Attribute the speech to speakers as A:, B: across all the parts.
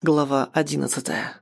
A: Глава одиннадцатая.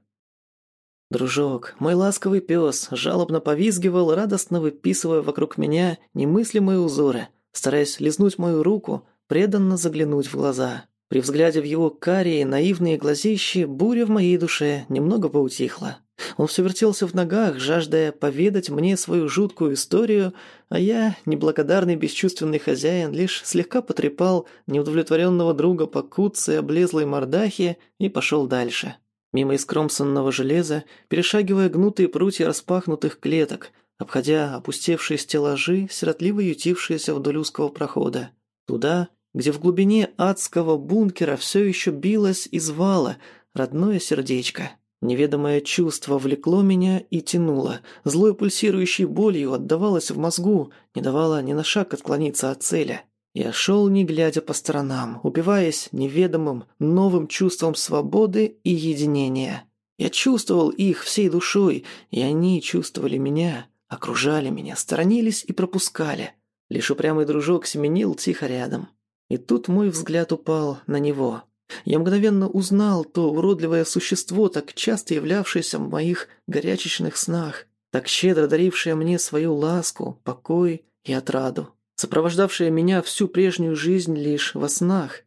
A: Дружок, мой ласковый пес, жалобно повизгивал, радостно выписывая вокруг меня немыслимые узоры, стараясь лизнуть мою руку, преданно заглянуть в глаза. При взгляде в его карие, наивные глазищи, буря в моей душе немного поутихла. Он все вертелся в ногах, жаждая поведать мне свою жуткую историю, а я, неблагодарный бесчувственный хозяин, лишь слегка потрепал неудовлетворенного друга по куце облезлой мордахе и пошел дальше. Мимо искромсанного железа, перешагивая гнутые прутья распахнутых клеток, обходя опустевшие стеллажи, сиротливо ютившиеся вдоль узкого прохода. Туда, где в глубине адского бункера все еще билось и звало родное сердечко. Неведомое чувство влекло меня и тянуло, злой пульсирующей болью отдавалось в мозгу, не давало ни на шаг отклониться от цели. Я шел, не глядя по сторонам, убиваясь неведомым, новым чувством свободы и единения. Я чувствовал их всей душой, и они чувствовали меня, окружали меня, сторонились и пропускали. Лишь упрямый дружок семенил тихо рядом. И тут мой взгляд упал на него. Я мгновенно узнал то уродливое существо, так часто являвшееся в моих горячечных снах, так щедро дарившее мне свою ласку, покой и отраду, сопровождавшее меня всю прежнюю жизнь лишь во снах.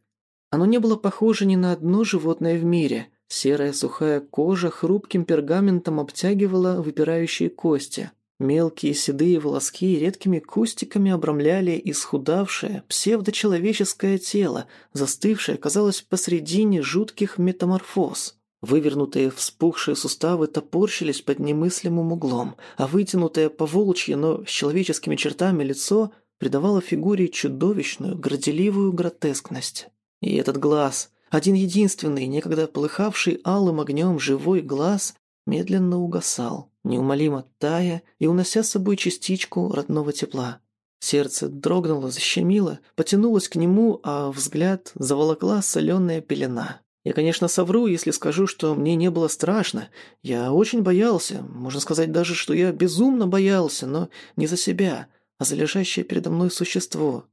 A: Оно не было похоже ни на одно животное в мире. Серая сухая кожа хрупким пергаментом обтягивала выпирающие кости. Мелкие седые волоски редкими кустиками обрамляли исхудавшее, псевдочеловеческое тело, застывшее, казалось, посредине жутких метаморфоз. Вывернутые вспухшие суставы топорщились под немыслимым углом, а вытянутое по волчьи, но с человеческими чертами лицо придавало фигуре чудовищную, горделивую гротескность. И этот глаз, один единственный, некогда полыхавший алым огнем живой глаз, медленно угасал, неумолимо тая и унося с собой частичку родного тепла. Сердце дрогнуло, защемило, потянулось к нему, а взгляд заволокла соленая пелена. Я, конечно, совру, если скажу, что мне не было страшно. Я очень боялся, можно сказать даже, что я безумно боялся, но не за себя, а за лежащее передо мной существо.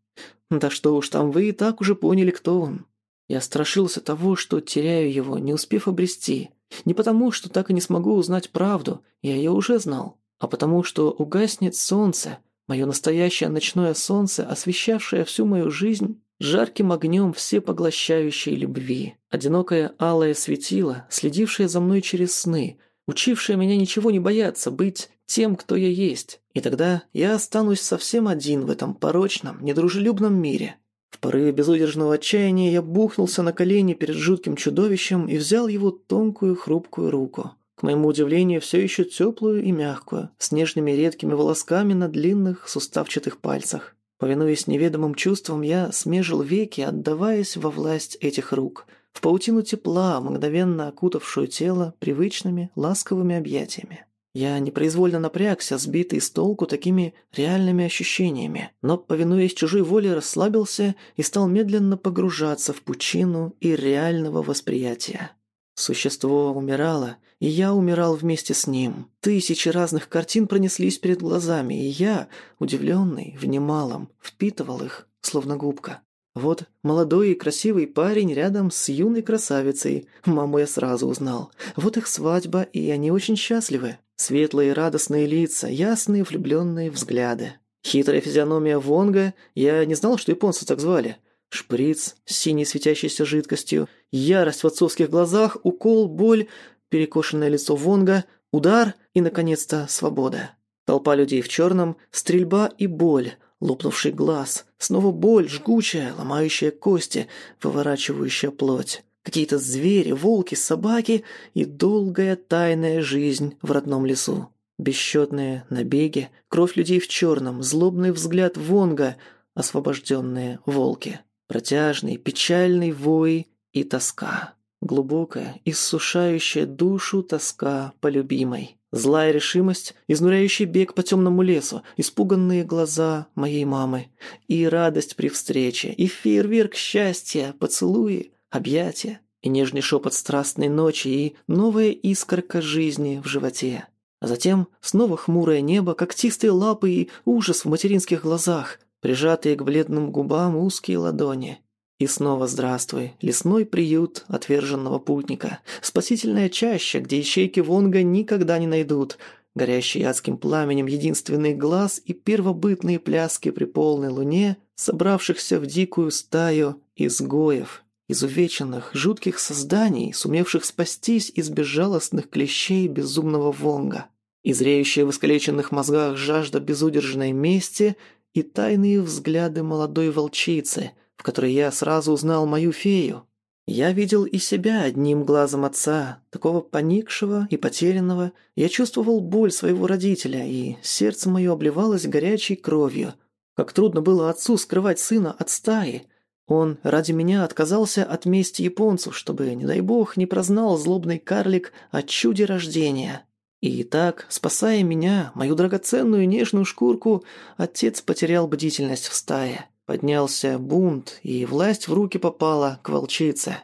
A: Да что уж там, вы и так уже поняли, кто он. Я страшился того, что теряю его, не успев обрести. Не потому, что так и не смогу узнать правду, я ее уже знал, а потому, что угаснет солнце, мое настоящее ночное солнце, освещавшее всю мою жизнь жарким огнем всепоглощающей любви. Одинокое алое светило, следившее за мной через сны, учившее меня ничего не бояться, быть тем, кто я есть. И тогда я останусь совсем один в этом порочном, недружелюбном мире, в порыве безудержного отчаяния я бухнулся на колени перед жутким чудовищем и взял его тонкую хрупкую руку. К моему удивлению, все еще теплую и мягкую, с нежными редкими волосками на длинных суставчатых пальцах. Повинуясь неведомым чувствам, я смежил веки, отдаваясь во власть этих рук, в паутину тепла, мгновенно окутавшую тело привычными ласковыми объятиями. Я непроизвольно напрягся, сбитый с толку такими реальными ощущениями, но, повинуясь чужой воле, расслабился и стал медленно погружаться в пучину и реального восприятия. Существо умирало, и я умирал вместе с ним. Тысячи разных картин пронеслись перед глазами, и я, удивленный, внималом, впитывал их, словно губка. Вот молодой и красивый парень рядом с юной красавицей. Маму я сразу узнал. Вот их свадьба, и они очень счастливы. Светлые радостные лица, ясные влюбленные взгляды. Хитрая физиономия Вонга, я не знал, что японцы так звали. Шприц с синей светящейся жидкостью, ярость в отцовских глазах, укол, боль, перекошенное лицо Вонга, удар и, наконец-то, свобода. Толпа людей в черном, стрельба и боль, лопнувший глаз, снова боль, жгучая, ломающая кости, выворачивающая плоть. Какие-то звери, волки, собаки и долгая тайная жизнь в родном лесу. Бесчетные набеги, кровь людей в черном, злобный взгляд Вонга, освобожденные волки. Протяжный, печальный вой и тоска. Глубокая, иссушающая душу тоска по любимой. Злая решимость, изнуряющий бег по темному лесу, испуганные глаза моей мамы. И радость при встрече, и фейерверк счастья, поцелуи, объятия, и нежный шепот страстной ночи, и новая искорка жизни в животе. А затем снова хмурое небо, когтистые лапы и ужас в материнских глазах, прижатые к бледным губам узкие ладони. И снова здравствуй, лесной приют отверженного путника, спасительная чаща, где ищейки Вонга никогда не найдут, горящий адским пламенем единственный глаз и первобытные пляски при полной луне, собравшихся в дикую стаю изгоев, изувеченных, жутких созданий, сумевших спастись из безжалостных клещей безумного Вонга, и в искалеченных мозгах жажда безудержной мести и тайные взгляды молодой волчицы – в которой я сразу узнал мою фею. Я видел и себя одним глазом отца, такого поникшего и потерянного. Я чувствовал боль своего родителя, и сердце мое обливалось горячей кровью. Как трудно было отцу скрывать сына от стаи. Он ради меня отказался от мести японцу, чтобы, не дай бог, не прознал злобный карлик о чуде рождения. И так, спасая меня, мою драгоценную нежную шкурку, отец потерял бдительность в стае. Поднялся бунт, и власть в руки попала к волчице.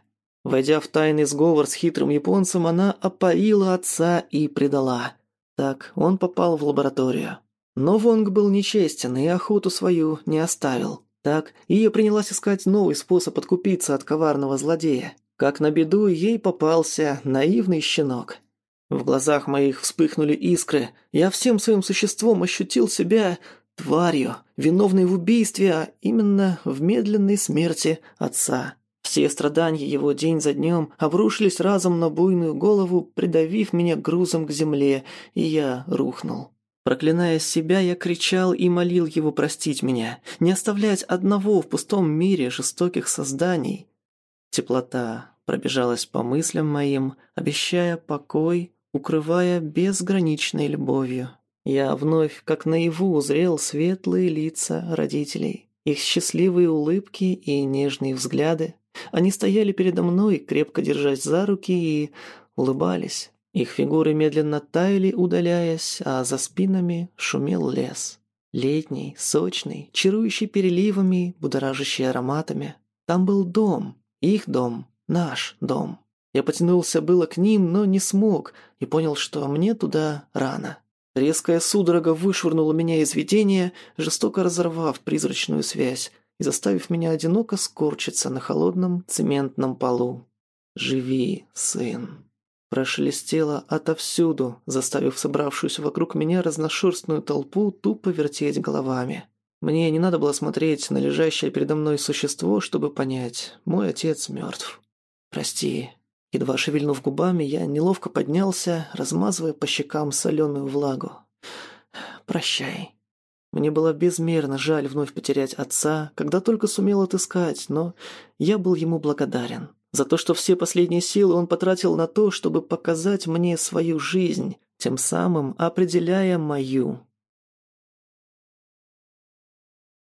A: Войдя в тайный сговор с хитрым японцем, она опоила отца и предала. Так он попал в лабораторию. Но Вонг был нечестен и охоту свою не оставил. Так Ия принялась искать новый способ откупиться от коварного злодея. Как на беду ей попался наивный щенок. В глазах моих вспыхнули искры. Я всем своим существом ощутил себя тварью, виновной в убийстве, а именно в медленной смерти отца. Все страдания его день за днем обрушились разом на буйную голову, придавив меня грузом к земле, и я рухнул. Проклиная себя, я кричал и молил его простить меня, не оставлять одного в пустом мире жестоких созданий. Теплота пробежалась по мыслям моим, обещая покой, укрывая безграничной любовью. Я вновь, как наяву, узрел светлые лица родителей, их счастливые улыбки и нежные взгляды. Они стояли передо мной, крепко держась за руки и улыбались. Их фигуры медленно таяли, удаляясь, а за спинами шумел лес. Летний, сочный, чарующий переливами, будоражащий ароматами. Там был дом, их дом, наш дом. Я потянулся было к ним, но не смог, и понял, что мне туда рано. Резкая судорога вышвырнула меня из видения, жестоко разорвав призрачную связь и заставив меня одиноко скорчиться на холодном цементном полу. «Живи, сын!» Прошелестело отовсюду, заставив собравшуюся вокруг меня разношерстную толпу тупо вертеть головами. Мне не надо было смотреть на лежащее передо мной существо, чтобы понять, мой отец мертв. «Прости, Едва шевельнув губами, я неловко поднялся, размазывая по щекам соленую влагу. «Прощай». Мне было безмерно жаль вновь потерять отца, когда только сумел отыскать, но я был ему благодарен. За то, что все последние силы он потратил на то, чтобы показать мне свою жизнь, тем самым определяя мою.